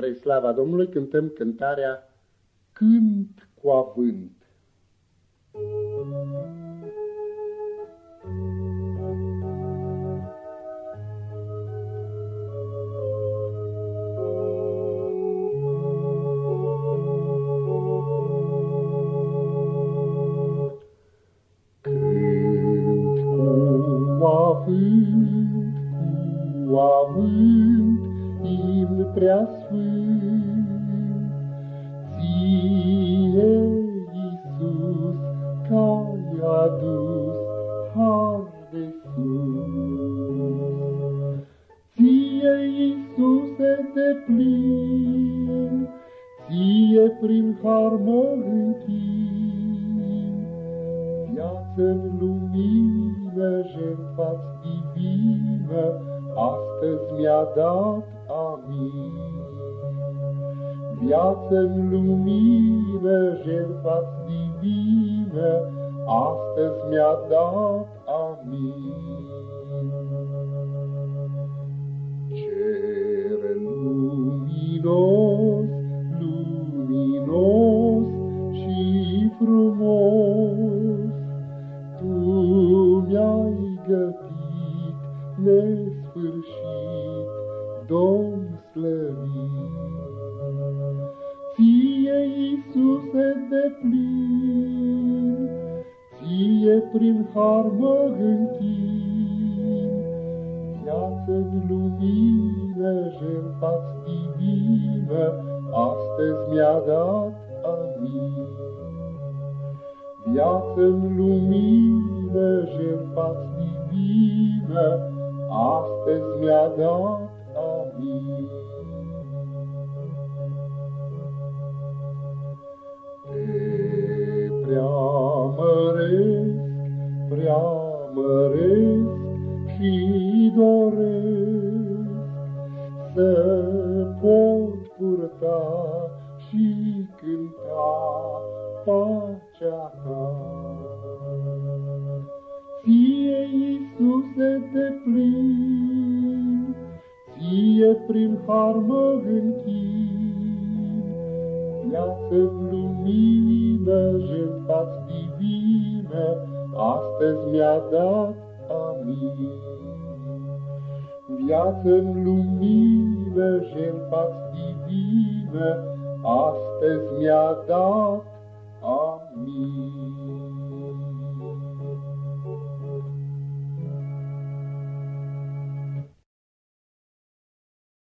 Spre slava Domnului cântăm cântarea Cânt cu avânt. Cânt cu avânt, cu avânt, imn prea sfânt, Ție, Iisus, că-ai adus har de sus. Ție, Iisuse, de plin, Ție prin har mă închin, Viață-n lumină, jertfa-ți divină, Astăzi mi-a dat amin. Viață-n lumină, jertfa-ți divină, Astăzi mi-a dat amin. Cer luminos, luminos și frumos, Tu mi-ai gătit nesfârșit, Domn slăvit. Ție, Iisuse, de plin, Ție prin har mă închin, Viață-n lumină, jertfa-ți divină, Astăzi mi-a dat amin. Viață-n lumină, jertfa-ți divină, Astăzi mi-a dat amin. Te preamăresc, preamăresc și doresc să pot purta și cânta pacea ta. Ție, Iisuse, de plin, Ție prin har mă închin, Viață-n lumină, jertfa-ți divină, Astăzi mi-a dat amin. Viață-n lumină, jertfa-ți divină, Astăzi mi-a dat amin.